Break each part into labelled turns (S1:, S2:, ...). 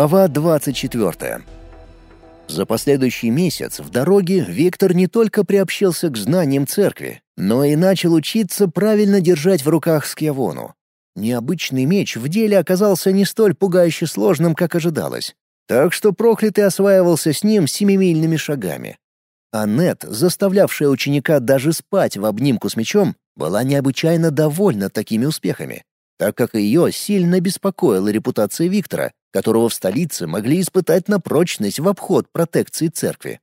S1: Глава 24. За последующий месяц в дороге Виктор не только приобщился к знаниям церкви, но и начал учиться правильно держать в руках скьявону. Необычный меч в деле оказался не столь пугающе сложным, как ожидалось, так что проклятый осваивался с ним семимильными шагами. Аннет, заставлявшая ученика даже спать в обнимку с мечом, была необычайно довольна такими успехами, так как ее сильно беспокоила репутация Виктора, которого в столице могли испытать на прочность в обход протекции церкви.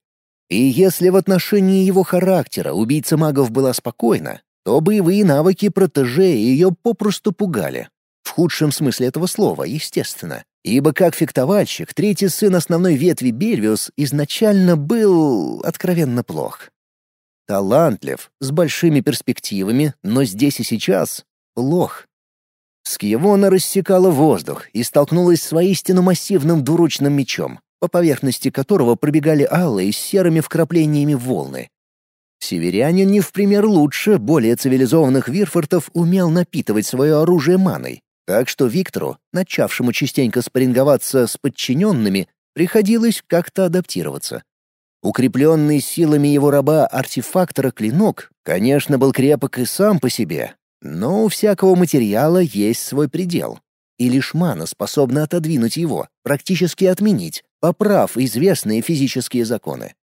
S1: И если в отношении его характера убийца магов была спокойна, то боевые навыки протеже ее попросту пугали. В худшем смысле этого слова, естественно. Ибо как фехтовальщик, третий сын основной ветви Бельвиус изначально был откровенно плох. Талантлив, с большими перспективами, но здесь и сейчас плох. Скьявона рассекала воздух и столкнулась с воистину массивным двуручным мечом, по поверхности которого пробегали алые с серыми вкраплениями волны. Северянин не в пример лучше более цивилизованных вирфортов умел напитывать свое оружие маной, так что Виктору, начавшему частенько спарринговаться с подчиненными, приходилось как-то адаптироваться. Укрепленный силами его раба-артефактора клинок, конечно, был крепок и сам по себе, но у всякого материала есть свой предел, и лишь мана способна отодвинуть его, практически отменить, поправ известные физические законы.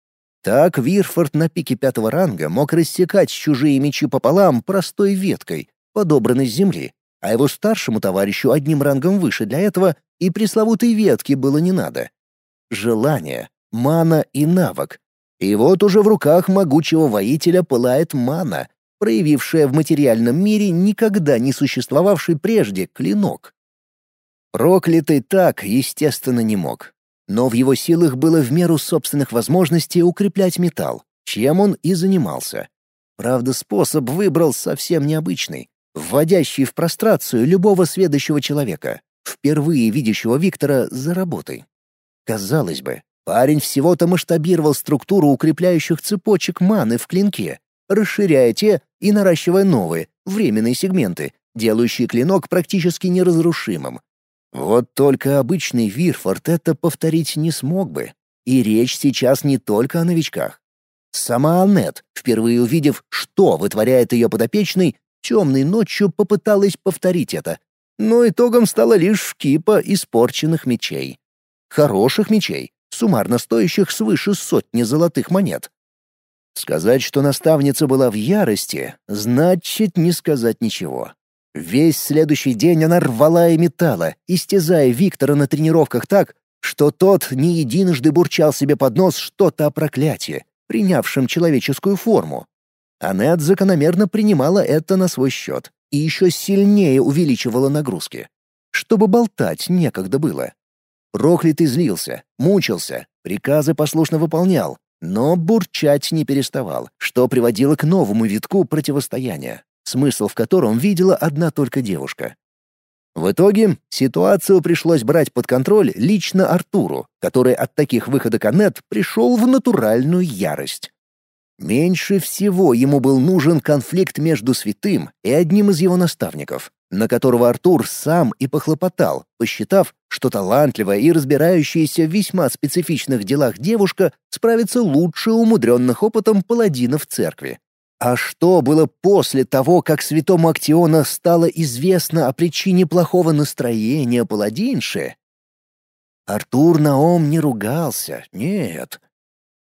S1: Так Вирфорд на пике пятого ранга мог рассекать чужие мечи пополам простой веткой, подобранной с земли, а его старшему товарищу одним рангом выше для этого и пресловутой ветки было не надо. Желание, мана и навык. И вот уже в руках могучего воителя пылает мана, проявившая в материальном мире никогда не существовавший прежде клинок. Проклятый так, естественно, не мог. Но в его силах было в меру собственных возможностей укреплять металл, чем он и занимался. Правда, способ выбрал совсем необычный, вводящий в прострацию любого сведущего человека, впервые видящего Виктора за работой. Казалось бы, парень всего-то масштабировал структуру укрепляющих цепочек маны в клинке, расширяя те и наращивая новые, временные сегменты, делающие клинок практически неразрушимым. Вот только обычный Вирфорд это повторить не смог бы. И речь сейчас не только о новичках. Сама Аннет, впервые увидев, что вытворяет ее подопечный, темной ночью попыталась повторить это, но итогом стала лишь кипа испорченных мечей. Хороших мечей, суммарно стоящих свыше сотни золотых монет. Сказать, что наставница была в ярости, значит не сказать ничего. Весь следующий день она рвала и металла, истязая Виктора на тренировках так, что тот не единожды бурчал себе под нос что-то о проклятии, принявшем человеческую форму. Аннет закономерно принимала это на свой счет и еще сильнее увеличивала нагрузки. Чтобы болтать некогда было. Проклятый злился, мучился, приказы послушно выполнял, но бурчать не переставал, что приводило к новому витку противостояния, смысл в котором видела одна только девушка. В итоге ситуацию пришлось брать под контроль лично Артуру, который от таких выходок Аннет пришел в натуральную ярость. Меньше всего ему был нужен конфликт между святым и одним из его наставников на которого Артур сам и похлопотал, посчитав, что талантливая и разбирающаяся в весьма специфичных делах девушка справится лучше умудренных опытом паладинов церкви. А что было после того, как святому Актиона стало известно о причине плохого настроения паладинши? Артур Наом не ругался, нет.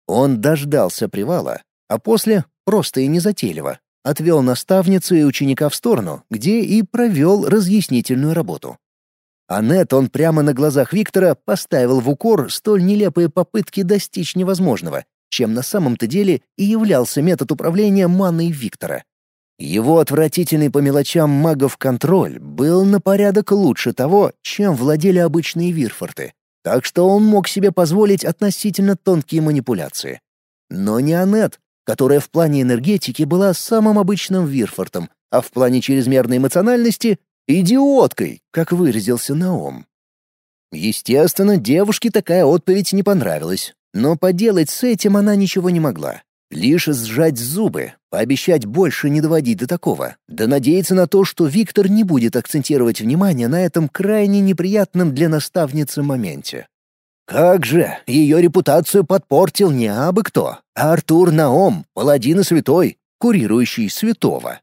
S1: Он дождался привала, а после просто и незатейливо отвел наставницу и ученика в сторону, где и провел разъяснительную работу. Аннет он прямо на глазах Виктора поставил в укор столь нелепые попытки достичь невозможного, чем на самом-то деле и являлся метод управления маной Виктора. Его отвратительный по мелочам магов контроль был на порядок лучше того, чем владели обычные Вирфорты, так что он мог себе позволить относительно тонкие манипуляции. Но не Аннет, которая в плане энергетики была самым обычным Вирфортом, а в плане чрезмерной эмоциональности — идиоткой, как выразился Наом. Естественно, девушке такая отповедь не понравилась, но поделать с этим она ничего не могла. Лишь сжать зубы, Пообещать больше не доводить до такого, да надеяться на то, что Виктор не будет акцентировать внимание на этом крайне неприятном для наставницы моменте. Как же, ее репутацию подпортил не абы кто, а Артур Наом, паладин и святой, курирующий святого.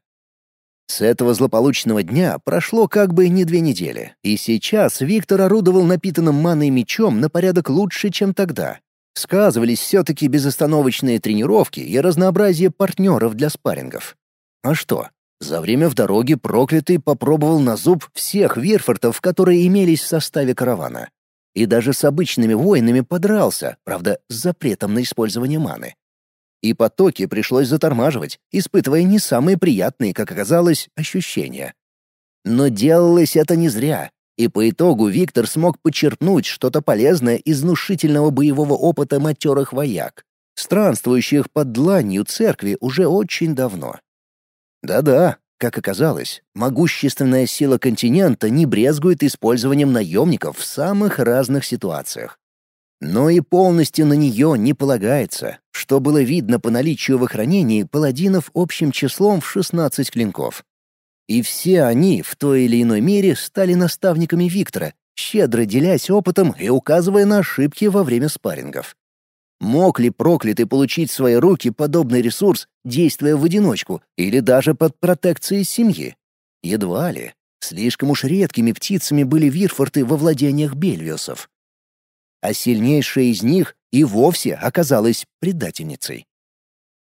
S1: С этого злополучного дня прошло как бы не две недели, и сейчас Виктор орудовал напитанным маной мечом на порядок лучше, чем тогда. Сказывались все-таки безостановочные тренировки и разнообразие партнеров для спаррингов. А что? За время в дороге проклятый попробовал на зуб всех вирфортов, которые имелись в составе каравана. И даже с обычными воинами подрался, правда, с запретом на использование маны. И потоки пришлось затормаживать, испытывая не самые приятные, как оказалось, ощущения. Но делалось это не зря, и по итогу Виктор смог подчеркнуть что-то полезное из внушительного боевого опыта матерых вояк, странствующих под дланью церкви уже очень давно. Да-да, как оказалось, могущественная сила континента не брезгует использованием наемников в самых разных ситуациях. Но и полностью на нее не полагается, что было видно по наличию в охранении паладинов общим числом в 16 клинков. И все они в той или иной мере стали наставниками Виктора, щедро делясь опытом и указывая на ошибки во время спаррингов. Мог ли проклятый получить в свои руки подобный ресурс, действуя в одиночку или даже под протекцией семьи? Едва ли. Слишком уж редкими птицами были вирфорты во владениях Бельвиусов. А сильнейшая из них и вовсе оказалась предательницей.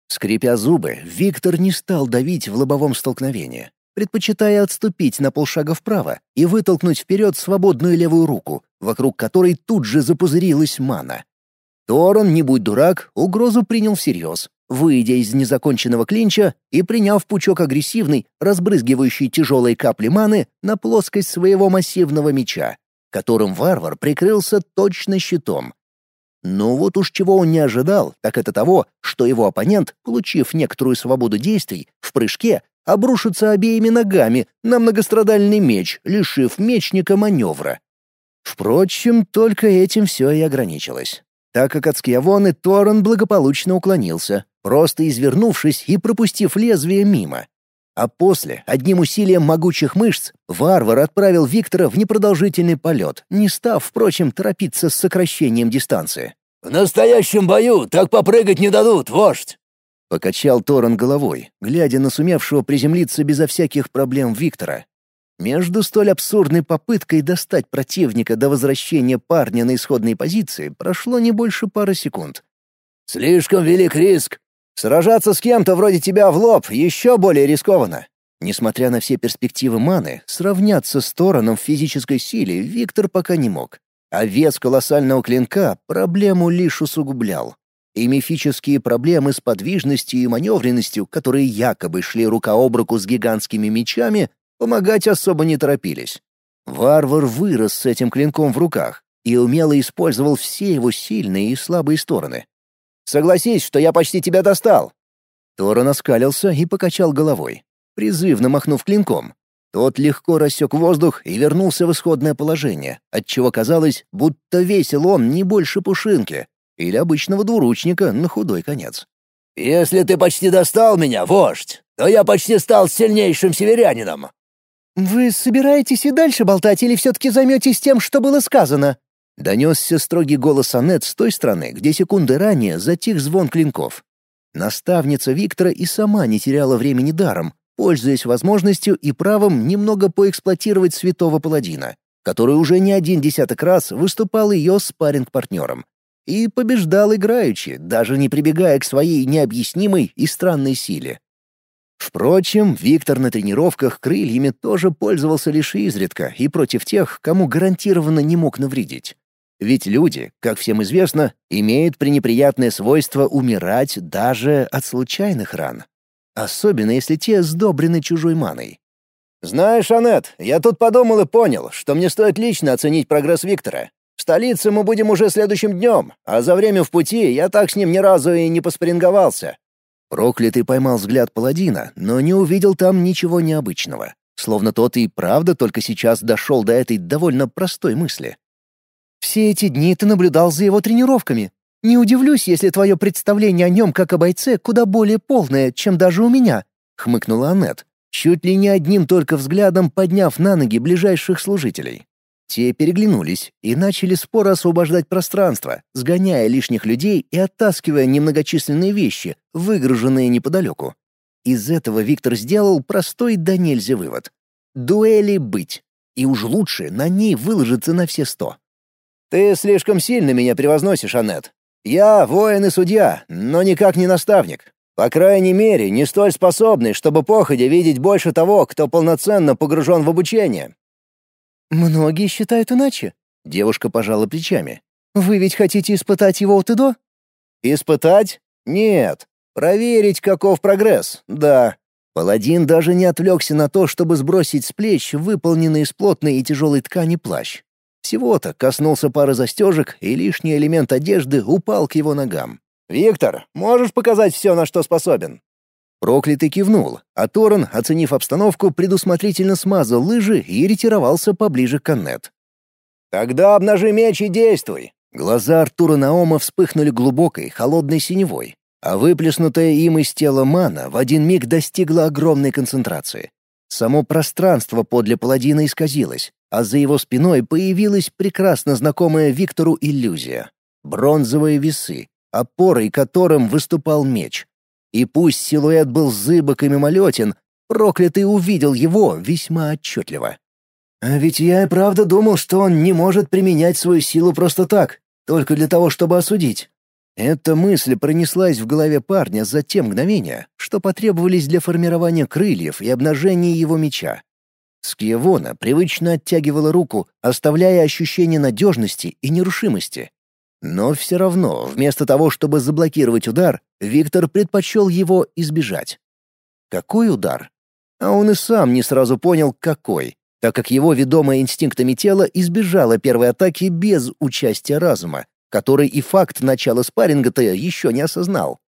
S1: Скрипя зубы, Виктор не стал давить в лобовом столкновении предпочитая отступить на полшага вправо и вытолкнуть вперед свободную левую руку, вокруг которой тут же запузырилась мана. Торон, не будь дурак, угрозу принял всерьез, выйдя из незаконченного клинча и приняв пучок агрессивный, разбрызгивающий тяжелые капли маны на плоскость своего массивного меча, которым варвар прикрылся точно щитом. Но вот уж чего он не ожидал, так это того, что его оппонент, получив некоторую свободу действий, в прыжке обрушится обеими ногами на многострадальный меч, лишив мечника маневра. Впрочем, только этим все и ограничилось. Так как от Скиавоны Торрен благополучно уклонился, просто извернувшись и пропустив лезвие мимо. А после, одним усилием могучих мышц, варвар отправил Виктора в непродолжительный полет, не став, впрочем, торопиться с сокращением дистанции.
S2: «В настоящем бою так попрыгать не дадут, вождь!»
S1: Покачал Торрен головой, глядя на сумевшего приземлиться безо всяких проблем Виктора. Между столь абсурдной попыткой достать противника до возвращения парня на исходные позиции прошло не больше пары секунд.
S2: «Слишком велик риск.
S1: Сражаться с кем-то вроде тебя в лоб еще более рискованно». Несмотря на все перспективы маны, сравняться с Тороном в физической силе Виктор пока не мог. А вес колоссального клинка проблему лишь усугублял и мифические проблемы с подвижностью и маневренностью, которые якобы шли рука об руку с гигантскими мечами, помогать особо не торопились. Варвар вырос с этим клинком в руках и умело использовал все его сильные и слабые стороны. «Согласись, что я почти тебя достал!» Торон оскалился и покачал головой, призывно махнув клинком. Тот легко рассек воздух и вернулся в исходное положение, отчего казалось, будто весил он не больше пушинки, или обычного двуручника на худой конец.
S2: «Если ты почти достал меня, вождь, то я почти стал сильнейшим северянином».
S3: «Вы собираетесь и дальше болтать или все-таки займетесь тем, что было сказано?»
S1: Донесся строгий голос Аннет с той стороны, где секунды ранее затих звон клинков. Наставница Виктора и сама не теряла времени даром, пользуясь возможностью и правом немного поэксплуатировать святого паладина, который уже не один десяток раз выступал ее спарринг-партнером и побеждал играючи, даже не прибегая к своей необъяснимой и странной силе. Впрочем, Виктор на тренировках крыльями тоже пользовался лишь изредка и против тех, кому гарантированно не мог навредить. Ведь люди, как всем известно, имеют пренеприятное свойство умирать даже от случайных ран. Особенно если те сдобрены чужой маной. «Знаешь, Аннет, я тут подумал и понял, что мне стоит лично оценить прогресс Виктора. В столице мы будем уже следующим днем, а за время в пути я так с ним ни разу и не поспоринговался». Проклятый поймал взгляд паладина, но не увидел там ничего необычного. Словно тот и правда только сейчас дошел до этой довольно простой мысли.
S3: «Все эти дни ты наблюдал за его тренировками. Не удивлюсь, если твое представление о нем как о бойце куда более полное, чем даже у меня», — хмыкнула Аннет, чуть ли не одним только взглядом подняв на ноги ближайших служителей. Те переглянулись и начали споро освобождать пространство, сгоняя лишних людей и оттаскивая немногочисленные вещи, выгруженные неподалеку. Из этого Виктор сделал простой да нельзя вывод. Дуэли быть. И уж лучше на ней выложиться на все сто.
S1: «Ты слишком сильно меня превозносишь, Аннет. Я воин и судья, но никак не наставник. По крайней мере, не столь способный, чтобы походя видеть больше того, кто полноценно погружен в обучение.
S3: «Многие считают иначе», — девушка пожала плечами. «Вы ведь хотите испытать его от и до?»
S1: «Испытать? Нет. Проверить, каков прогресс, да». Паладин даже не отвлекся на то, чтобы сбросить с плеч выполненный из плотной и тяжелой ткани плащ. Всего-то коснулся пары застежек, и лишний элемент одежды упал к его ногам. «Виктор, можешь показать все, на что способен?» Проклятый кивнул, а Торрен, оценив обстановку, предусмотрительно смазал лыжи и ретировался поближе к Аннет. «Тогда обнажи меч и действуй!» Глаза Артура Наома вспыхнули глубокой, холодной синевой, а выплеснутая им из тела мана в один миг достигла огромной концентрации. Само пространство подле паладина исказилось, а за его спиной появилась прекрасно знакомая Виктору иллюзия. Бронзовые весы, опорой которым выступал меч. И пусть силуэт был зыбок и мимолетен, проклятый увидел его весьма отчетливо. А ведь я и правда думал, что он не может применять свою силу просто так, только для того, чтобы осудить. Эта мысль пронеслась в голове парня за те мгновения, что потребовались для формирования крыльев и обнажения его меча. Скиевона привычно оттягивала руку, оставляя ощущение надежности и нерушимости. Но все равно, вместо того, чтобы заблокировать удар, Виктор предпочел его избежать. Какой удар? А он и сам не сразу понял, какой, так как его ведомое инстинктами тело избежало первой атаки без участия разума, который и факт начала спарринга-то еще не осознал.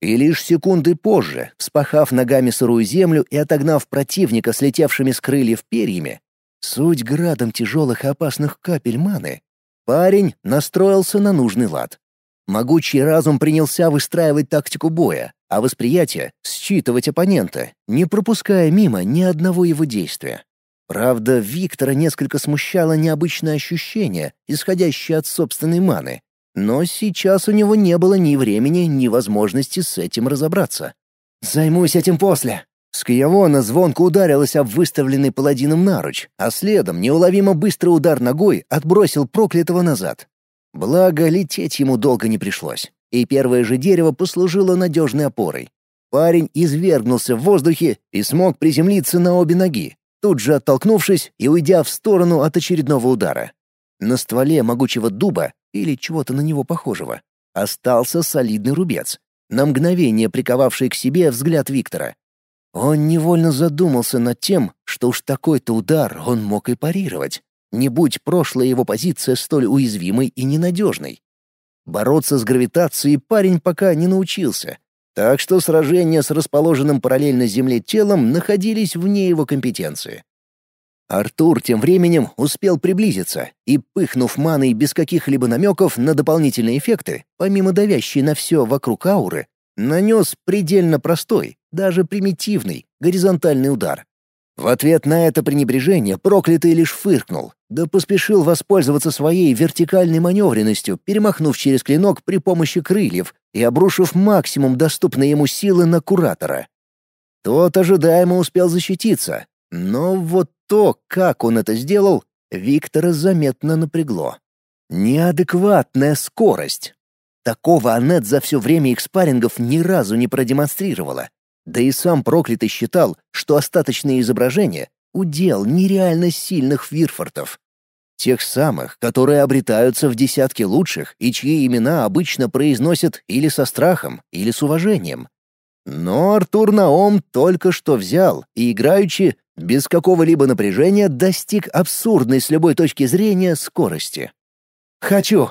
S1: И лишь секунды позже, вспахав ногами сырую землю и отогнав противника слетевшими с крыльев перьями, суть градом тяжелых и опасных капель маны, Парень настроился на нужный лад. Могучий разум принялся выстраивать тактику боя, а восприятие — считывать оппонента, не пропуская мимо ни одного его действия. Правда, Виктора несколько смущало необычное ощущение, исходящее от собственной маны, но сейчас у него не было ни времени, ни возможности с этим разобраться. «Займусь этим после», Скиявона звонко ударилась об выставленный паладином наруч, а следом неуловимо быстрый удар ногой отбросил проклятого назад. Благо, лететь ему долго не пришлось, и первое же дерево послужило надежной опорой. Парень извергнулся в воздухе и смог приземлиться на обе ноги, тут же оттолкнувшись и уйдя в сторону от очередного удара. На стволе могучего дуба, или чего-то на него похожего, остался солидный рубец, на мгновение приковавший к себе взгляд Виктора. Он невольно задумался над тем, что уж такой-то удар он мог и парировать, не будь прошлая его позиция столь уязвимой и ненадежной. Бороться с гравитацией парень пока не научился, так что сражения с расположенным параллельно Земле телом находились вне его компетенции. Артур тем временем успел приблизиться и, пыхнув маной без каких-либо намеков на дополнительные эффекты, помимо давящей на все вокруг ауры, нанес предельно простой, даже примитивный, горизонтальный удар. В ответ на это пренебрежение проклятый лишь фыркнул, да поспешил воспользоваться своей вертикальной маневренностью, перемахнув через клинок при помощи крыльев и обрушив максимум доступной ему силы на куратора. Тот ожидаемо успел защититься, но вот то, как он это сделал, Виктора заметно напрягло. Неадекватная скорость. Такого Аннет за все время их спаррингов ни разу не продемонстрировала. Да и сам проклятый считал, что остаточные изображения — удел нереально сильных вирфортов. Тех самых, которые обретаются в десятке лучших и чьи имена обычно произносят или со страхом, или с уважением. Но Артур Наом только что взял и, играючи, без какого-либо напряжения достиг абсурдной с любой точки зрения скорости. «Хочу!»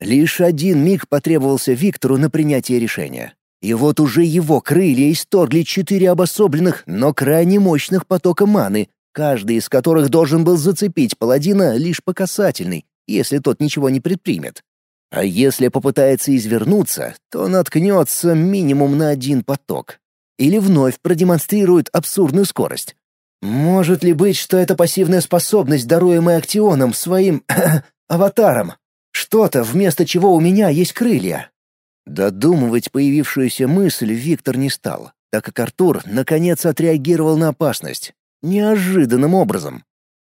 S1: Лишь один миг потребовался Виктору на принятие решения. И вот уже его крылья исторгли четыре обособленных, но крайне мощных потока маны, каждый из которых должен был зацепить паладина лишь по касательной, если тот ничего не предпримет. А если попытается извернуться, то наткнется минимум на один поток. Или вновь продемонстрирует абсурдную скорость. Может ли быть, что это пассивная способность, даруемая Актионом своим аватаром? Что-то, вместо чего у меня есть крылья. Додумывать появившуюся мысль Виктор не стал, так как Артур наконец отреагировал на опасность. Неожиданным образом.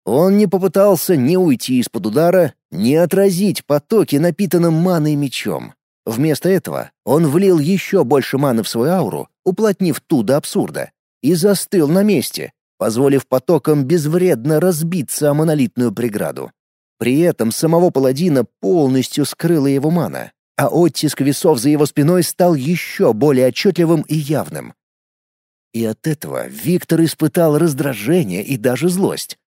S1: Он не попытался ни уйти из-под удара, ни отразить потоки напитанным маной мечом. Вместо этого он влил еще больше маны в свою ауру, уплотнив ту до абсурда, и застыл на месте, позволив потокам безвредно разбиться о монолитную преграду. При этом самого паладина полностью скрыла его мана, а оттиск весов за его спиной стал еще более отчетливым и явным. И от этого Виктор испытал раздражение и даже злость.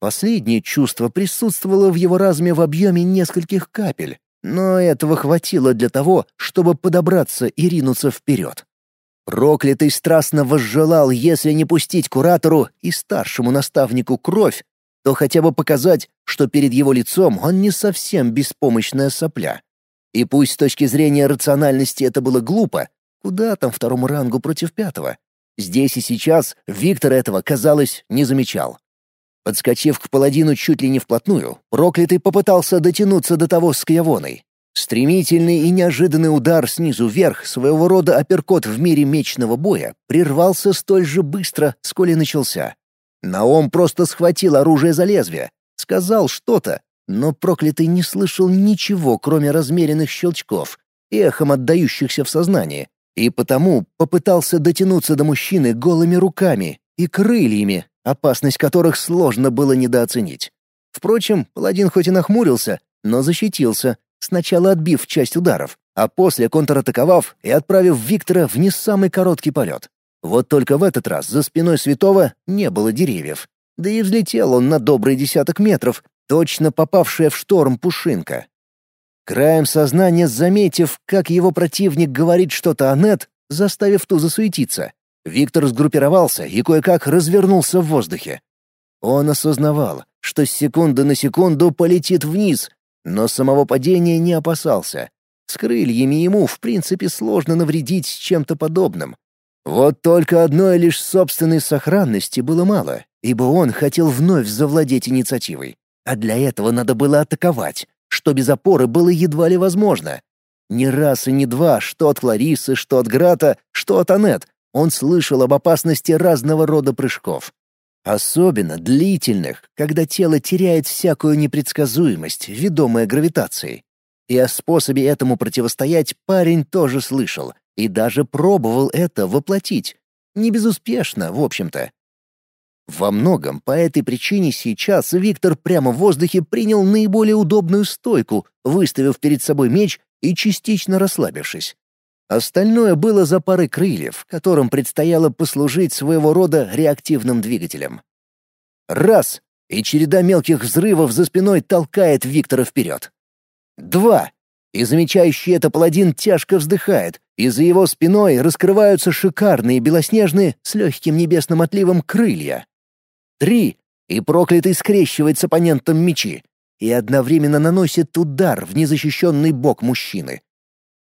S1: Последнее чувство присутствовало в его разуме в объеме нескольких капель, но этого хватило для того, чтобы подобраться и ринуться вперед. Проклятый страстно возжелал, если не пустить куратору и старшему наставнику кровь, то хотя бы показать, что перед его лицом он не совсем беспомощная сопля. И пусть с точки зрения рациональности это было глупо, куда там второму рангу против пятого? Здесь и сейчас Виктор этого, казалось, не замечал. Подскочив к паладину чуть ли не вплотную, проклятый попытался дотянуться до того с Кьявоной. Стремительный и неожиданный удар снизу вверх, своего рода апперкот в мире мечного боя, прервался столь же быстро, сколь и начался. Наом просто схватил оружие за лезвие, сказал что-то, но проклятый не слышал ничего, кроме размеренных щелчков, эхом отдающихся в сознании, и потому попытался дотянуться до мужчины голыми руками и крыльями, опасность которых сложно было недооценить. Впрочем, паладин хоть и нахмурился, но защитился, сначала отбив часть ударов, а после контратаковав и отправив Виктора в не самый короткий полет. Вот только в этот раз за спиной святого не было деревьев. Да и взлетел он на добрый десяток метров, точно попавшая в шторм пушинка. Краем сознания заметив, как его противник говорит что-то о Нет, заставив ту засуетиться, Виктор сгруппировался и кое-как развернулся в воздухе. Он осознавал, что с секунды на секунду полетит вниз, но самого падения не опасался. С крыльями ему, в принципе, сложно навредить чем-то подобным. Вот только одной лишь собственной сохранности было мало, ибо он хотел вновь завладеть инициативой. А для этого надо было атаковать, что без опоры было едва ли возможно. Ни раз и ни два, что от Кларисы, что от Грата, что от Анет, он слышал об опасности разного рода прыжков. Особенно длительных, когда тело теряет всякую непредсказуемость, ведомая гравитацией. И о способе этому противостоять парень тоже слышал, и даже пробовал это воплотить. Не безуспешно, в общем-то. Во многом по этой причине сейчас Виктор прямо в воздухе принял наиболее удобную стойку, выставив перед собой меч и частично расслабившись. Остальное было за парой крыльев, которым предстояло послужить своего рода реактивным двигателем. Раз — и череда мелких взрывов за спиной толкает Виктора вперед. Два — и замечающий это паладин тяжко вздыхает, и за его спиной раскрываются шикарные белоснежные с легким небесным отливом крылья. Три — и проклятый скрещивает с оппонентом мечи и одновременно наносит удар в незащищенный бок мужчины,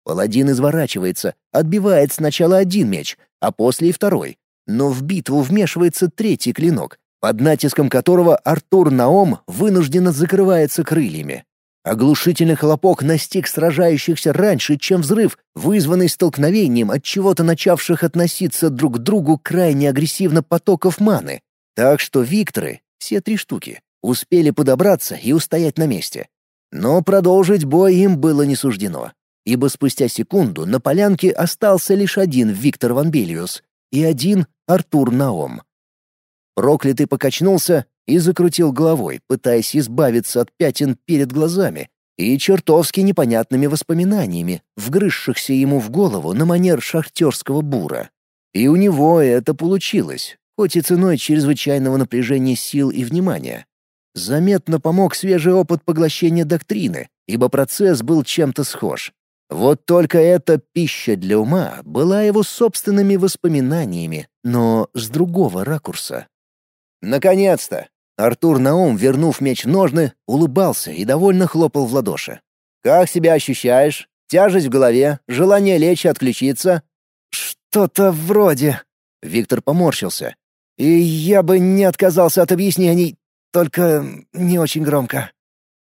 S1: Паладин изворачивается, отбивает сначала один меч, а после и второй. Но в битву вмешивается третий клинок, под натиском которого Артур Наом вынужденно закрывается крыльями. Оглушительный хлопок настиг сражающихся раньше, чем взрыв, вызванный столкновением от чего-то начавших относиться друг к другу крайне агрессивно потоков маны. Так что Викторы, все три штуки, успели подобраться и устоять на месте. Но продолжить бой им было не суждено ибо спустя секунду на полянке остался лишь один Виктор Ван Белиус и один Артур Наом. Проклятый покачнулся и закрутил головой, пытаясь избавиться от пятен перед глазами и чертовски непонятными воспоминаниями, вгрызшихся ему в голову на манер шахтерского бура. И у него это получилось, хоть и ценой чрезвычайного напряжения сил и внимания. Заметно помог свежий опыт поглощения доктрины, ибо процесс был чем-то схож. Вот только эта пища для ума была его собственными воспоминаниями, но с другого ракурса. Наконец-то! Артур Наум, вернув меч в ножны, улыбался и довольно хлопал в ладоши.
S2: Как себя ощущаешь? Тяжесть в голове? Желание лечь и отключиться?»
S3: «Что-то вроде...» Виктор поморщился. «И я бы не отказался от объяснений, только не очень громко».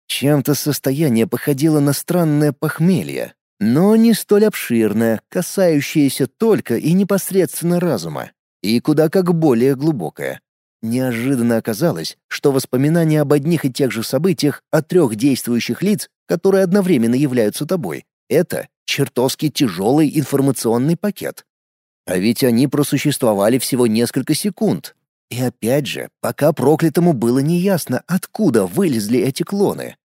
S3: Чем-то состояние походило на странное похмелье, но не столь обширное, касающееся только и непосредственно разума, и куда как более глубокое. Неожиданно оказалось, что воспоминания об одних и тех же событиях от трех действующих лиц, которые одновременно являются тобой, это чертовски тяжелый информационный пакет. А ведь они просуществовали всего несколько секунд. И опять же, пока проклятому было неясно, откуда вылезли эти клоны.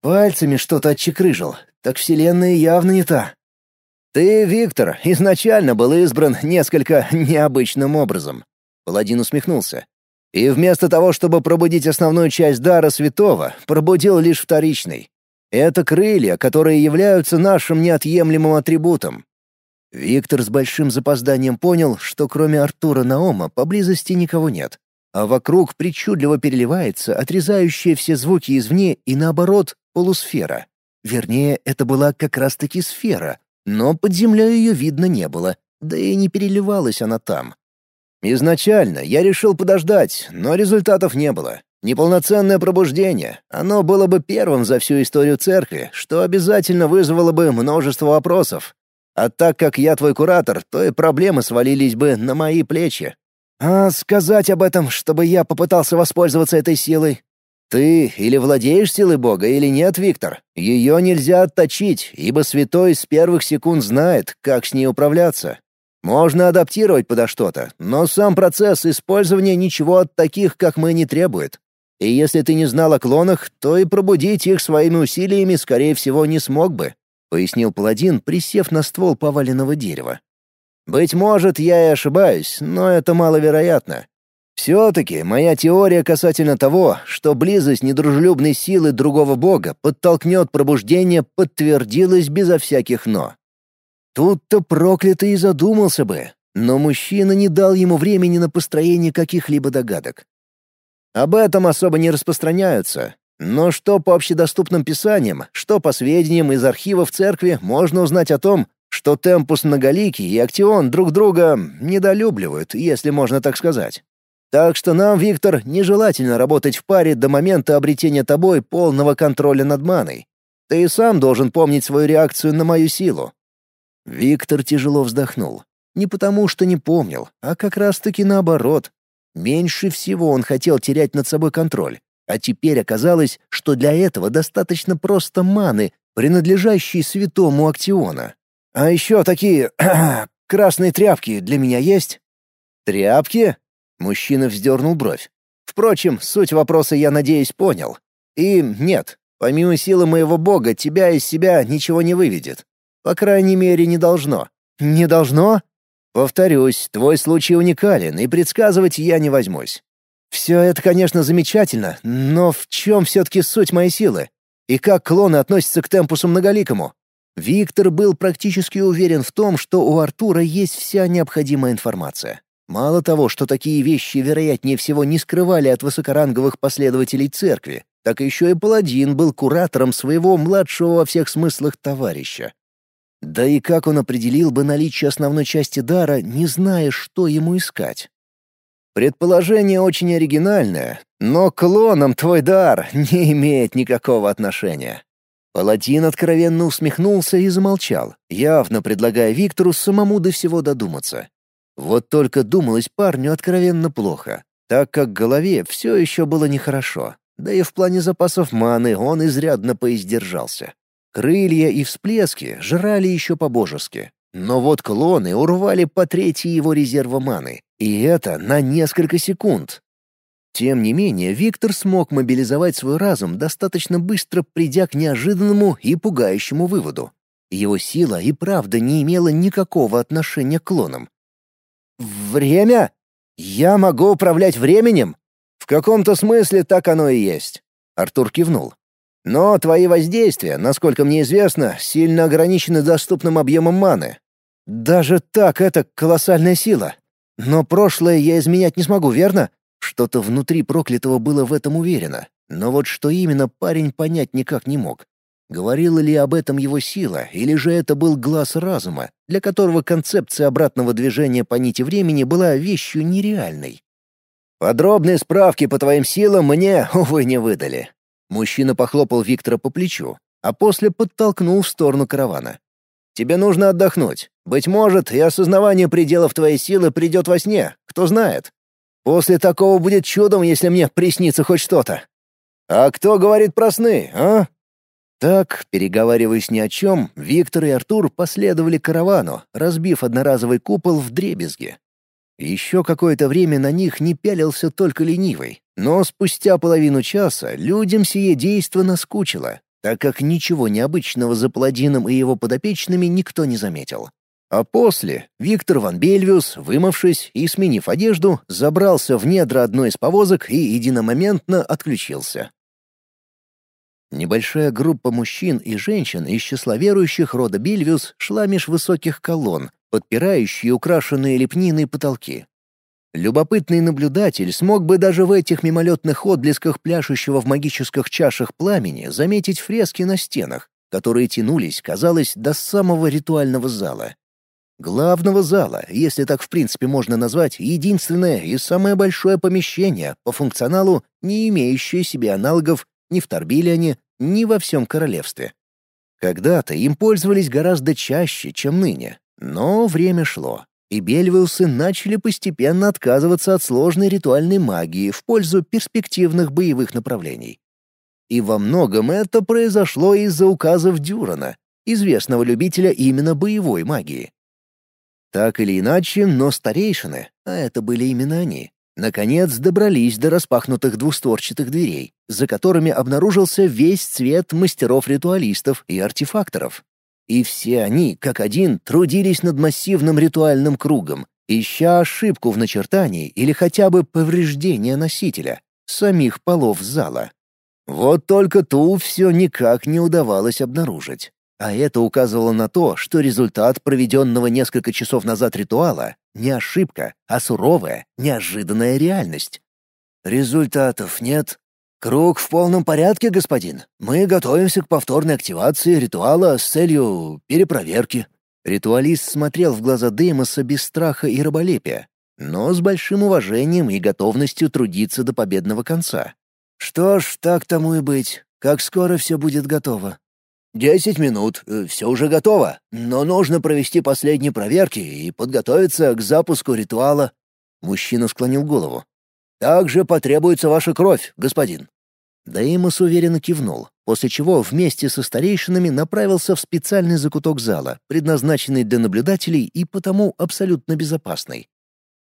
S3: Пальцами что-то отчекрыжил, так вселенная явно не та.
S2: «Ты, Виктор, изначально был избран несколько необычным образом», — Паладин усмехнулся. «И вместо того, чтобы пробудить основную часть дара святого, пробудил лишь вторичный. Это крылья, которые являются нашим неотъемлемым атрибутом.
S3: Виктор с большим запозданием понял, что кроме Артура Наома поблизости никого нет, а вокруг причудливо переливается отрезающая все звуки извне и наоборот полусфера. Вернее, это была как раз-таки сфера, но под землей ее видно не было, да и не переливалась она там.
S2: Изначально я решил подождать, но результатов не было. Неполноценное пробуждение. Оно было бы первым за всю историю церкви, что обязательно вызвало бы множество вопросов. А так как я твой куратор, то и проблемы свалились бы на мои плечи.
S3: А сказать об этом, чтобы я попытался воспользоваться этой силой?
S2: Ты или владеешь силой Бога, или нет, Виктор. Ее нельзя отточить, ибо святой с первых секунд знает, как с ней управляться. Можно адаптировать подо что-то, но сам процесс использования ничего от таких, как мы, не требует. И если ты не знал о клонах, то и пробудить их своими усилиями, скорее всего, не смог бы пояснил паладин, присев на ствол поваленного дерева. «Быть может, я и ошибаюсь, но это маловероятно. Все-таки моя теория касательно того, что близость недружелюбной силы другого бога подтолкнет пробуждение, подтвердилась безо всяких «но». Тут-то проклятый и задумался бы, но мужчина не дал ему времени на построение каких-либо догадок. Об этом особо не распространяются, но что по общедоступным писаниям, что по сведениям из архивов церкви можно узнать о том, что Темпус Многоликий и Актион друг друга недолюбливают, если можно так сказать. Так что нам, Виктор, нежелательно работать в паре до момента обретения тобой полного контроля над маной. Ты и сам должен помнить свою реакцию на мою силу». Виктор тяжело вздохнул. Не потому, что не помнил, а как раз-таки наоборот. Меньше всего он хотел терять над собой контроль. А теперь оказалось, что для этого достаточно просто маны, принадлежащей святому Актиона. А еще такие красные тряпки для меня есть? Тряпки? Мужчина вздернул бровь. Впрочем, суть вопроса я, надеюсь, понял. И нет, помимо силы моего бога, тебя из себя ничего не выведет. По крайней мере, не должно. Не должно? Повторюсь, твой случай уникален, и предсказывать я не возьмусь. Все это, конечно, замечательно, но в чем все-таки суть моей силы? И как клоны относятся к темпусу многоликому? Виктор был практически уверен в том, что у Артура есть вся необходимая информация. Мало того, что такие вещи, вероятнее всего, не скрывали от высокоранговых последователей церкви, так еще и паладин был куратором своего младшего во всех смыслах товарища. Да и как он определил бы наличие основной части дара, не зная, что ему искать? Предположение очень оригинальное, но к клонам твой дар не имеет никакого отношения. Паладин откровенно усмехнулся и замолчал, явно предлагая Виктору самому до всего додуматься. Вот только думалось парню откровенно плохо, так как голове все еще было нехорошо, да и в плане запасов маны он изрядно поиздержался. Крылья и всплески жрали еще по-божески, но вот клоны урвали по трети его резерва маны, и это на несколько секунд. Тем не менее, Виктор смог мобилизовать свой разум достаточно быстро, придя к неожиданному и пугающему выводу. Его сила и правда не имела никакого отношения к клонам. «Время? Я могу управлять временем?» «В каком-то смысле так оно и есть», — Артур кивнул. «Но твои воздействия, насколько мне известно, сильно ограничены доступным объемом маны. Даже так это колоссальная сила. Но прошлое я изменять не смогу, верно? Что-то внутри проклятого было в этом уверено. Но вот что именно парень понять никак не мог.
S1: Говорила ли об этом его сила, или же это был глаз разума, для которого концепция обратного движения по нити времени была вещью нереальной? «Подробные справки по твоим силам мне, увы, не выдали». Мужчина похлопал Виктора по плечу, а после подтолкнул в сторону каравана. «Тебе нужно отдохнуть. Быть может, и осознавание пределов твоей силы придет во сне, кто знает. После такого будет чудом, если мне приснится хоть что-то. А кто говорит про сны, а?» Так, переговариваясь ни о чем, Виктор и Артур последовали каравану, разбив одноразовый купол в дребезги. Еще какое-то время на них не пялился только ленивый, но спустя половину часа людям сие действо наскучило, так как ничего необычного за паладином и его подопечными никто не заметил. А после Виктор Ван Бельвиус, вымывшись и сменив одежду, забрался в недра одной из повозок и единомоментно отключился. Небольшая группа мужчин и женщин из числа верующих рода Бельвиус шла меж высоких колонн, подпирающие украшенные лепниной потолки. Любопытный наблюдатель смог бы даже в этих мимолетных отблесках пляшущего в магических чашах пламени заметить фрески на стенах, которые тянулись, казалось, до самого ритуального зала. Главного зала, если так в принципе можно назвать, единственное и самое большое помещение, по функционалу, не имеющее себе аналогов ни в Торбилиане, ни во всем королевстве. Когда-то им пользовались гораздо чаще, чем ныне, но время шло, и Бельвиусы начали постепенно отказываться от сложной ритуальной магии в пользу перспективных боевых направлений. И во многом это произошло из-за указов Дюрана, известного любителя именно боевой магии. Так или иначе, но старейшины, а это были именно они, наконец добрались до распахнутых двустворчатых дверей, за которыми обнаружился весь цвет мастеров-ритуалистов и артефакторов. И все они, как один, трудились над массивным ритуальным кругом, ища ошибку в начертании или хотя бы повреждение носителя, самих полов зала. Вот только ту все никак не удавалось обнаружить. А это указывало на то, что результат проведенного несколько часов назад ритуала — не ошибка, а суровая, неожиданная реальность. «Результатов нет», «Круг в полном порядке, господин. Мы готовимся к повторной активации ритуала с целью перепроверки». Ритуалист смотрел в глаза Деймоса без страха и раболепия, но с большим уважением и готовностью трудиться до победного конца. «Что ж, так тому и быть. Как скоро все будет готово?» «Десять минут. Э, все уже готово. Но нужно провести последние проверки и подготовиться к запуску ритуала». Мужчина склонил голову. «Также потребуется ваша кровь, господин». Деймос уверенно кивнул, после чего вместе со старейшинами направился в специальный закуток зала, предназначенный для наблюдателей и потому абсолютно безопасный.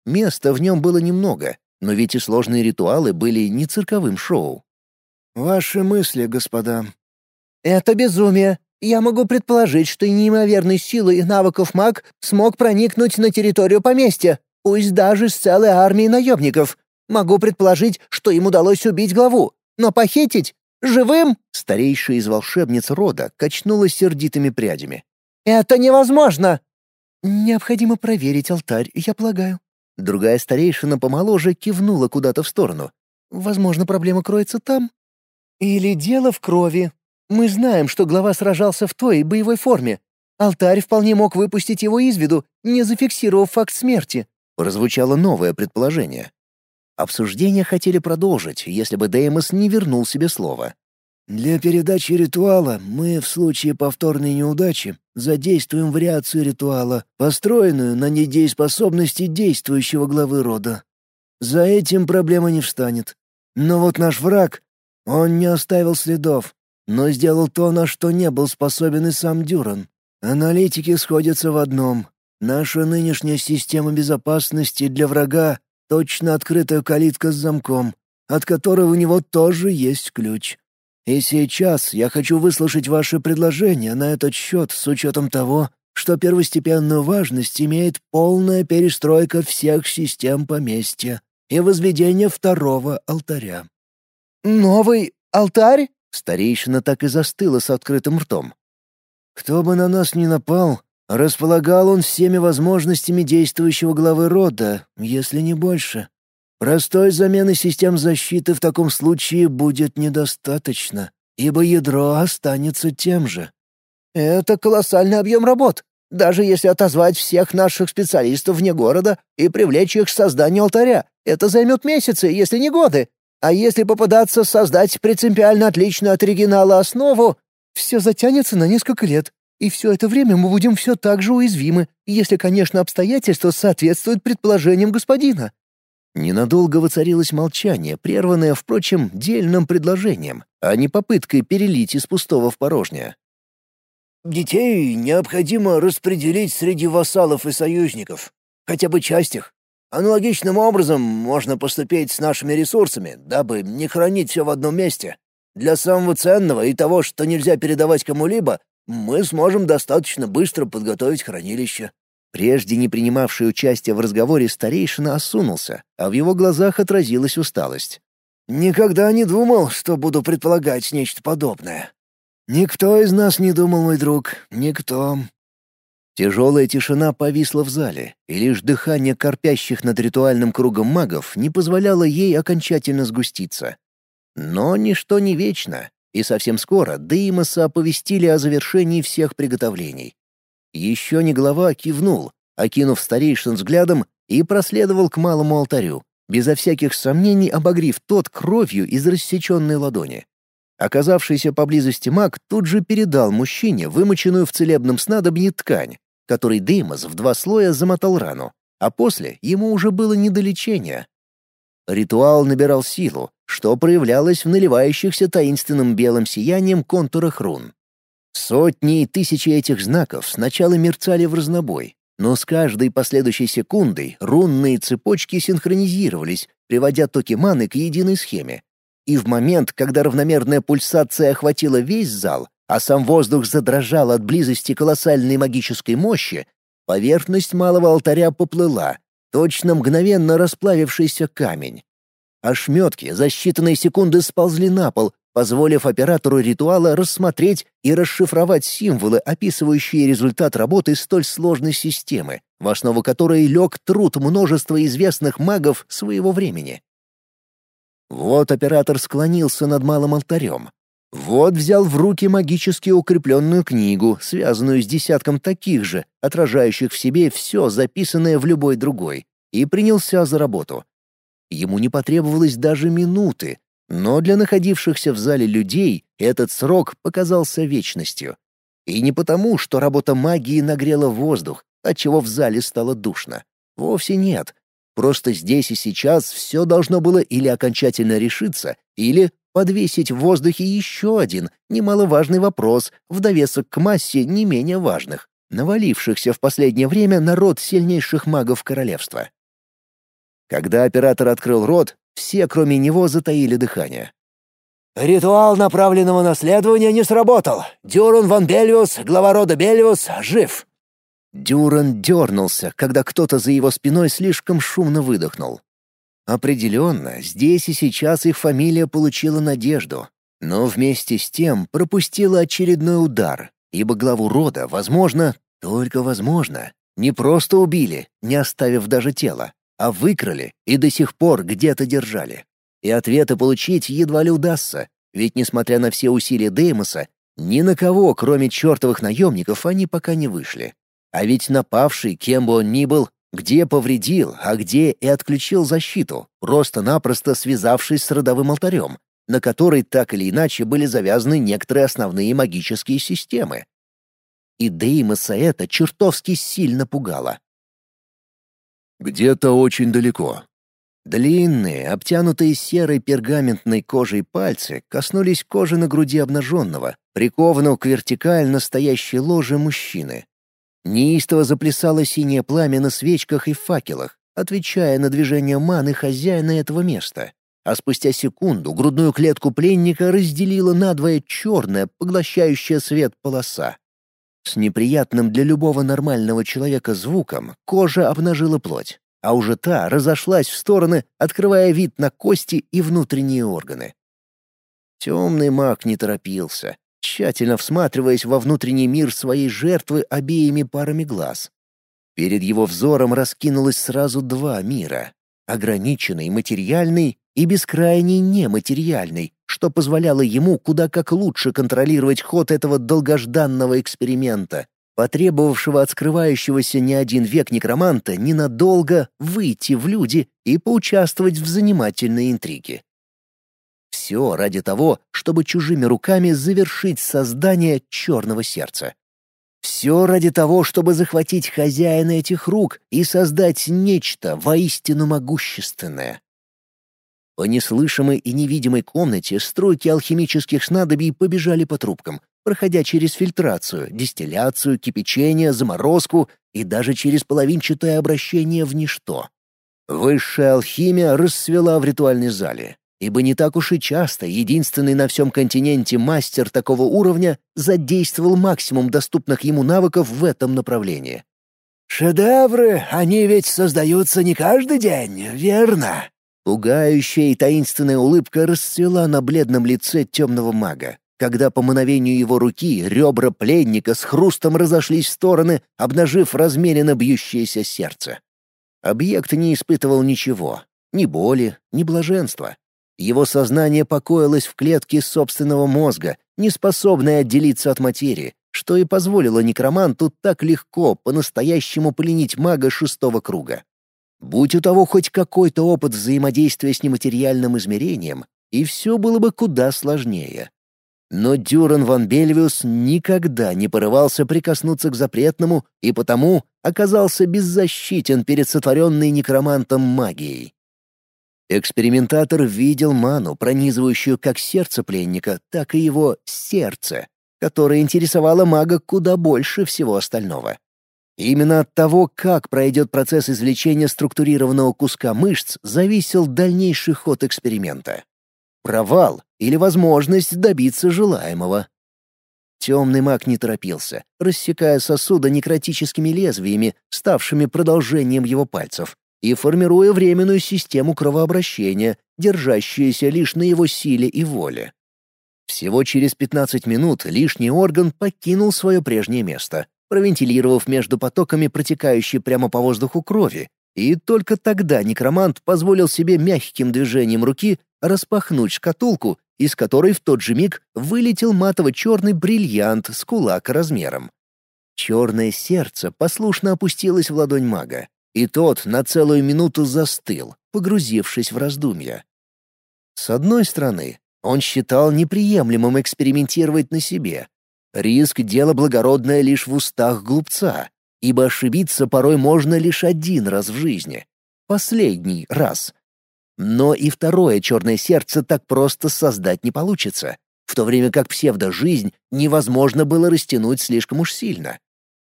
S1: Места в нем было немного, но ведь и сложные ритуалы были не цирковым шоу. «Ваши мысли, господа». «Это безумие. Я могу предположить, что неимоверной силой и навыков маг смог проникнуть на территорию поместья, пусть даже с целой армией наемников. Могу предположить, что им удалось убить главу, но похитить? Живым?» Старейшая из волшебниц рода качнула сердитыми прядями. «Это невозможно!» «Необходимо проверить алтарь, я полагаю». Другая старейшина помоложе кивнула куда-то в сторону. «Возможно, проблема кроется там?» «Или дело в крови. Мы знаем, что глава сражался в той боевой форме. Алтарь вполне мог выпустить его из виду, не зафиксировав факт смерти», — прозвучало новое предположение. Обсуждение хотели продолжить, если бы Деймос не вернул себе слово. «Для передачи ритуала мы в случае повторной неудачи задействуем вариацию ритуала, построенную на недееспособности действующего главы рода. За этим проблема не встанет. Но вот наш враг, он не оставил следов, но сделал то, на что не был способен и сам Дюран. Аналитики сходятся в одном. Наша нынешняя система безопасности для врага точно открытая калитка с замком, от которой у него тоже есть ключ. И сейчас я хочу выслушать ваши предложения на этот счет с учетом того, что первостепенную важность имеет полная перестройка всех систем поместья и возведение второго алтаря. «Новый алтарь?» Старейшина так и застыла с открытым ртом. «Кто бы на нас ни напал, Располагал он всеми возможностями действующего главы рода, если не больше. Простой замены систем защиты в таком случае будет недостаточно.
S2: ибо ядро останется тем же.
S3: Это колоссальный объем работ. Даже если отозвать всех наших специалистов вне города и привлечь их к созданию алтаря, это займет месяцы, если не годы. А если попытаться создать принципиально отличную от оригинала основу, все затянется на несколько лет. И все это время мы будем все так же уязвимы, если, конечно, обстоятельства соответствуют предположениям господина».
S1: Ненадолго воцарилось молчание, прерванное, впрочем, дельным предложением, а не попыткой перелить из пустого в порожнее.
S2: Детей необходимо распределить среди вассалов и союзников, хотя бы часть их. Аналогичным образом можно поступить с нашими ресурсами, дабы не хранить все в одном месте. Для самого ценного и того, что нельзя передавать кому-либо, мы сможем достаточно быстро подготовить хранилище».
S1: Прежде не принимавший участие в разговоре старейшина осунулся, а в его глазах отразилась усталость.
S2: «Никогда не думал, что буду предполагать нечто подобное. Никто из нас не думал, мой друг, никто.
S1: Тяжелая тишина повисла в зале, и лишь дыхание корпящих над ритуальным кругом магов не позволяло ей окончательно сгуститься. Но ничто не вечно, и совсем скоро Деймоса оповестили о завершении всех приготовлений. Еще не глава кивнул, окинув старейшин взглядом, и проследовал к малому алтарю, безо всяких сомнений обогрив тот кровью из рассеченной ладони. Оказавшийся поблизости маг тут же передал мужчине вымоченную в целебном снадобье ткань, которой Деймос в два слоя замотал рану, а после ему уже было не до лечения. Ритуал набирал силу, что проявлялось в наливающихся таинственным белым сиянием контурах рун. Сотни и тысячи этих знаков сначала мерцали в разнобой, но с каждой последующей секундой рунные цепочки синхронизировались, приводя токи маны к единой схеме, и в момент, когда равномерная пульсация охватила весь зал, а сам воздух задрожал от близости колоссальной магической мощи, поверхность малого алтаря поплыла, точно мгновенно расплавившийся камень. Ошметки за считанные секунды сползли на пол, позволив оператору ритуала рассмотреть и расшифровать символы, описывающие результат работы столь сложной системы, в основу которой лег труд множества известных магов своего времени. Вот оператор склонился над малым алтарем. Вот взял в руки магически укрепленную книгу, связанную с десятком таких же, отражающих в себе все записанное в любой другой, и принялся за работу. Ему не потребовалось даже минуты, но для находившихся в зале людей этот срок показался вечностью. И не потому, что работа магии нагрела воздух, отчего в зале стало душно. Вовсе нет. Просто здесь и сейчас все должно было или окончательно решиться, или подвесить в воздухе еще один немаловажный вопрос в довесок к массе не менее важных, навалившихся в последнее время народ сильнейших магов королевства. Когда оператор открыл рот, все, кроме него, затаили дыхание.
S2: «Ритуал направленного наследования не сработал. Дюрун ван Бельвиус, глава рода Бельвиус, жив.
S1: Дюран дернулся, когда кто-то за его спиной слишком шумно выдохнул. Определенно, здесь и сейчас их фамилия получила надежду, но вместе с тем пропустила очередной удар, ибо главу рода, возможно, только возможно, не просто убили, не оставив даже тело, а выкрали и до сих пор где-то держали. И ответы получить едва ли удастся, ведь, несмотря на все усилия Деймоса, ни на кого, кроме чертовых наемников, они пока не вышли. А ведь напавший, кем бы он ни был, где повредил, а где и отключил защиту, просто-напросто связавшись с родовым алтарем, на который так или иначе были завязаны некоторые основные магические системы. И Деймоса это чертовски сильно пугало.
S4: «Где-то очень далеко».
S1: Длинные, обтянутые серой пергаментной кожей пальцы коснулись кожи на груди обнаженного, прикованного к вертикально стоящей ложе мужчины, Неистово заплясало синее пламя на свечках и факелах, отвечая на движение маны хозяина этого места. А спустя секунду грудную клетку пленника разделила надвое черная, поглощающая свет полоса. С неприятным для любого нормального человека звуком кожа обнажила плоть, а уже та разошлась в стороны, открывая вид на кости и внутренние органы. Темный маг не торопился, тщательно всматриваясь во внутренний мир своей жертвы обеими парами глаз. Перед его взором раскинулось сразу два мира — ограниченный материальный и бескрайний нематериальный, что позволяло ему куда как лучше контролировать ход этого долгожданного эксперимента, потребовавшего от скрывающегося не один век некроманта ненадолго выйти в люди и поучаствовать в занимательной интриге. Все ради того, чтобы чужими руками завершить создание черного сердца. Все ради того, чтобы захватить хозяина этих рук и создать нечто воистину могущественное. По неслышимой и невидимой комнате струйки алхимических снадобий побежали по трубкам, проходя через фильтрацию, дистилляцию, кипячение, заморозку и даже через половинчатое обращение в ничто. Высшая алхимия расцвела в ритуальной зале, ибо не так уж и часто единственный на всем континенте мастер такого уровня задействовал максимум доступных ему навыков в этом направлении.
S2: «Шедевры, они ведь создаются не каждый день, верно?»
S1: Пугающая и таинственная улыбка расцвела на бледном лице темного мага, когда по мановению его руки ребра пленника с хрустом разошлись в стороны, обнажив размеренно бьющееся сердце. Объект не испытывал ничего, ни боли, ни блаженства. Его сознание покоилось в клетке собственного мозга, не способное отделиться от материи, что и позволило некроманту так легко по-настоящему пленить мага шестого круга. Будь у того хоть какой-то опыт взаимодействия с нематериальным измерением, и все было бы куда сложнее. Но Дюран ван Бельвиус никогда не порывался прикоснуться к запретному и потому оказался беззащитен перед сотворенной некромантом магией. Экспериментатор видел ману, пронизывающую как сердце пленника, так и его сердце, которое интересовало мага куда больше всего остального. Именно от того, как пройдет процесс извлечения структурированного куска мышц, зависел дальнейший ход эксперимента. Провал или возможность добиться желаемого. Темный маг не торопился, рассекая сосуды некротическими лезвиями, ставшими продолжением его пальцев, и формируя временную систему кровообращения, держащуюся лишь на его силе и воле. Всего через 15 минут лишний орган покинул свое прежнее место, провентилировав между потоками протекающей прямо по воздуху крови, и только тогда некромант позволил себе мягким движением руки распахнуть шкатулку, из которой в тот же миг вылетел матово-черный бриллиант с кулак размером. Черное сердце послушно опустилось в ладонь мага, и тот на целую минуту застыл, погрузившись в раздумья. С одной стороны, он считал неприемлемым экспериментировать на себе. Риск — дело благородное лишь в устах глупца, ибо ошибиться порой можно лишь один раз в жизни. Последний раз. Но и второе черное сердце так просто создать не получится, в то время как псевдожизнь невозможно было растянуть слишком уж сильно.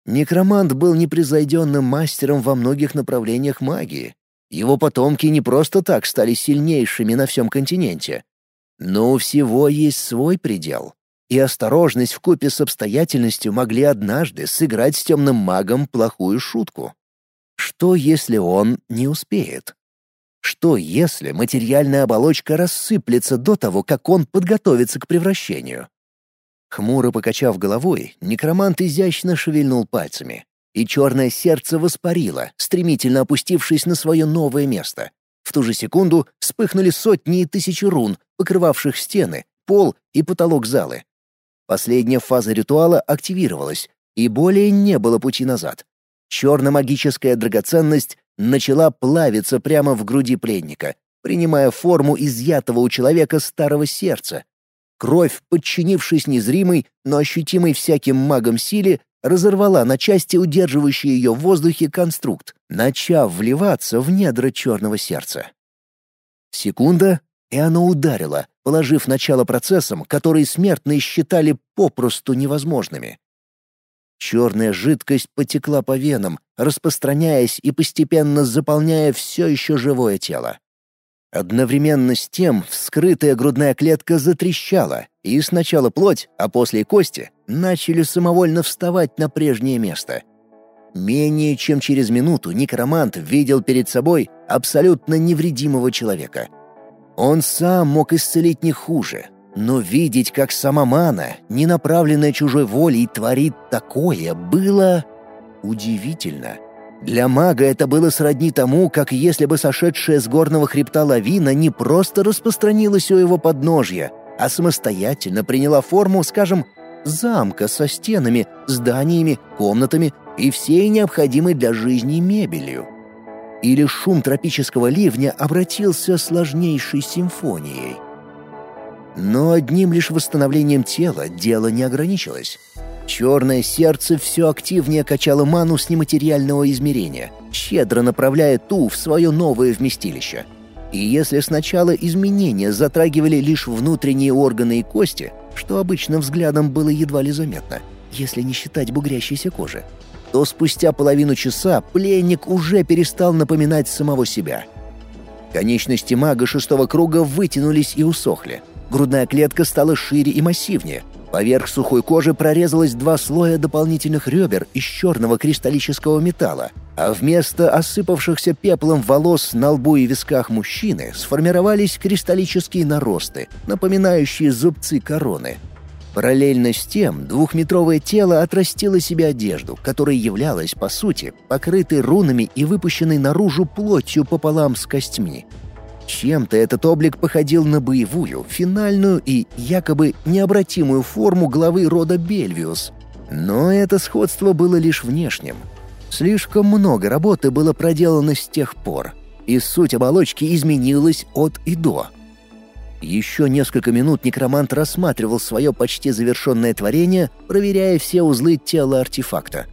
S1: Некромант был непревзойденным мастером во многих направлениях магии. Его потомки не просто так стали сильнейшими на всем континенте. Но у всего есть свой предел. И осторожность вкупе с обстоятельностью могли однажды сыграть с темным магом плохую шутку. Что, если он не успеет? Что, если материальная оболочка рассыплется до того, как он подготовится к превращению? Хмуро покачав головой, некромант изящно шевельнул пальцами, и черное сердце воспарило, стремительно опустившись на свое новое место. В ту же секунду вспыхнули сотни и тысячи рун, покрывавших стены, пол и потолок залы. Последняя фаза ритуала активировалась, и более не было пути назад. Черно-магическая драгоценность начала плавиться прямо в груди пленника, принимая форму изъятого у человека старого сердца, Кровь, подчинившись незримой, но ощутимой всяким магом силе, разорвала на части удерживающий ее в воздухе конструкт, начав вливаться в недра черного сердца. Секунда, и оно ударило, положив начало процессам, которые смертные считали попросту невозможными. Черная жидкость потекла по венам, распространяясь и постепенно заполняя все еще живое тело. Одновременно с тем вскрытая грудная клетка затрещала, и сначала плоть, а после кости начали самовольно вставать на прежнее место. Менее чем через минуту некромант видел перед собой абсолютно невредимого человека. Он сам мог исцелить не хуже, но видеть, как сама мана, не направленная чужой волей, творит такое, было удивительно. — для мага это было сродни тому, как если бы сошедшая с горного хребта лавина не просто распространилась у его подножья, а самостоятельно приняла форму, скажем, замка со стенами, зданиями, комнатами и всей необходимой для жизни мебелью. Или шум тропического ливня обратился сложнейшей симфонией. Но одним лишь восстановлением тела дело не ограничилось. Черное сердце все активнее качало ману с нематериального измерения, щедро направляя ту в свое новое вместилище. И если сначала изменения затрагивали лишь внутренние органы и кости, что обычным взглядом было едва ли заметно, если не считать бугрящейся кожи, то спустя половину часа пленник уже перестал напоминать самого себя. Конечности мага шестого круга вытянулись и усохли. Грудная клетка стала шире и массивнее. Поверх сухой кожи прорезалось два слоя дополнительных ребер из черного кристаллического металла, а вместо осыпавшихся пеплом волос на лбу и висках мужчины сформировались кристаллические наросты, напоминающие зубцы короны — Параллельно с тем, двухметровое тело отрастило себе одежду, которая являлась, по сути, покрытой рунами и выпущенной наружу плотью пополам с костьми. Чем-то этот облик походил на боевую, финальную и якобы необратимую форму главы рода Бельвиус. Но это сходство было лишь внешним. Слишком много работы было проделано с тех пор, и суть оболочки изменилась от и до — еще несколько минут некромант рассматривал свое почти завершенное творение, проверяя все узлы тела артефакта.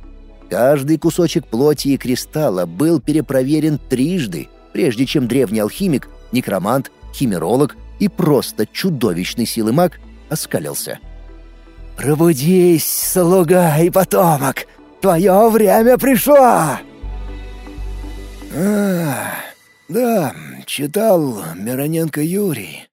S1: Каждый кусочек плоти и кристалла был перепроверен трижды, прежде чем древний алхимик, некромант, химеролог и просто чудовищный силы маг оскалился. «Пробудись, слуга и потомок! Твое время пришло!»
S2: «А, да, читал Мироненко Юрий.